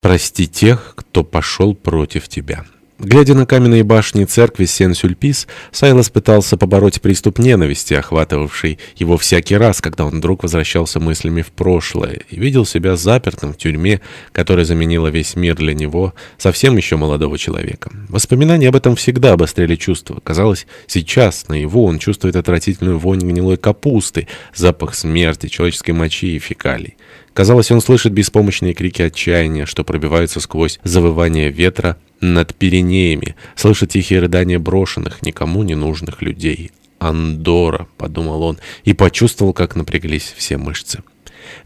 Прости тех, кто пошел против тебя. Глядя на каменные башни церкви Сен-Сюльпис, Сайлос пытался побороть приступ ненависти, охватывавший его всякий раз, когда он вдруг возвращался мыслями в прошлое и видел себя запертым в тюрьме, которая заменила весь мир для него, совсем еще молодого человека. Воспоминания об этом всегда обостряли чувства. Казалось, сейчас, на его он чувствует отвратительную вонь гнилой капусты, запах смерти, человеческой мочи и фекалий. Казалось, он слышит беспомощные крики отчаяния, что пробиваются сквозь завывание ветра над Пиренеями, слышит тихие рыдания брошенных, никому не нужных людей. «Андора», — подумал он, и почувствовал, как напряглись все мышцы.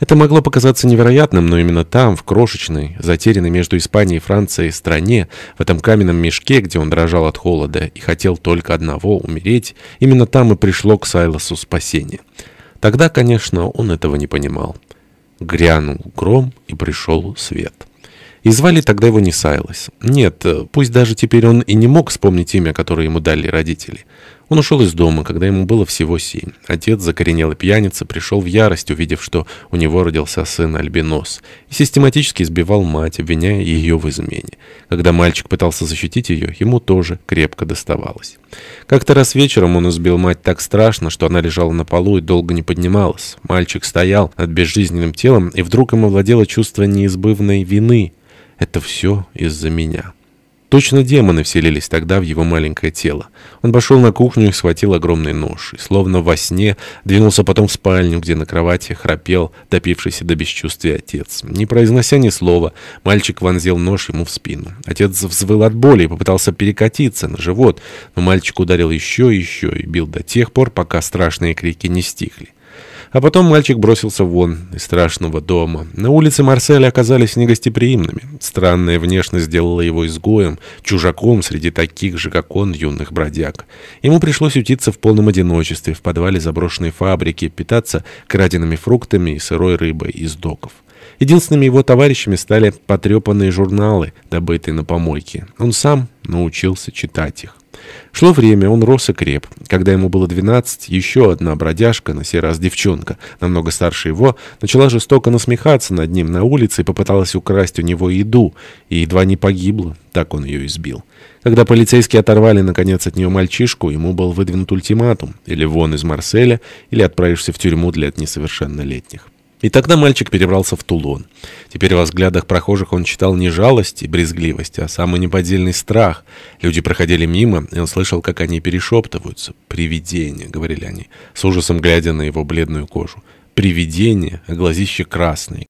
Это могло показаться невероятным, но именно там, в крошечной, затерянной между Испанией и Францией стране, в этом каменном мешке, где он дрожал от холода и хотел только одного — умереть, именно там и пришло к Сайлосу спасение. Тогда, конечно, он этого не понимал. Грянул гром, и пришел свет. И звали тогда его не Сайлос. Нет, пусть даже теперь он и не мог вспомнить имя, которое ему дали родители. Он ушел из дома, когда ему было всего семь. Отец, закоренелый пьяница, пришел в ярость, увидев, что у него родился сын Альбинос, и систематически избивал мать, обвиняя ее в измене. Когда мальчик пытался защитить ее, ему тоже крепко доставалось. Как-то раз вечером он избил мать так страшно, что она лежала на полу и долго не поднималась. Мальчик стоял над безжизненным телом, и вдруг ему владело чувство неизбывной вины. «Это все из-за меня». Точно демоны вселились тогда в его маленькое тело. Он пошел на кухню и схватил огромный нож. И словно во сне двинулся потом в спальню, где на кровати храпел допившийся до бесчувствия отец. Не произнося ни слова, мальчик вонзил нож ему в спину. Отец взвыл от боли и попытался перекатиться на живот, но мальчик ударил еще и еще и бил до тех пор, пока страшные крики не стихли. А потом мальчик бросился вон из страшного дома. На улице Марселя оказались негостеприимными. Странная внешность сделала его изгоем, чужаком среди таких же, как он, юных бродяг. Ему пришлось утиться в полном одиночестве в подвале заброшенной фабрики, питаться краденными фруктами и сырой рыбой из доков. Единственными его товарищами стали потрепанные журналы, добытые на помойке. Он сам научился читать их. Шло время, он рос и креп. Когда ему было 12, еще одна бродяжка, на сей раз девчонка, намного старше его, начала жестоко насмехаться над ним на улице и попыталась украсть у него еду, и едва не погибла, так он ее избил. Когда полицейские оторвали, наконец, от нее мальчишку, ему был выдвинут ультиматум, или вон из Марселя, или отправишься в тюрьму для несовершеннолетних. И тогда мальчик перебрался в Тулон. Теперь во взглядах прохожих он читал не жалость и брезгливость, а самый неподдельный страх. Люди проходили мимо, и он слышал, как они перешептываются. «Привидение», — говорили они, с ужасом глядя на его бледную кожу. «Привидение, а глазище красные,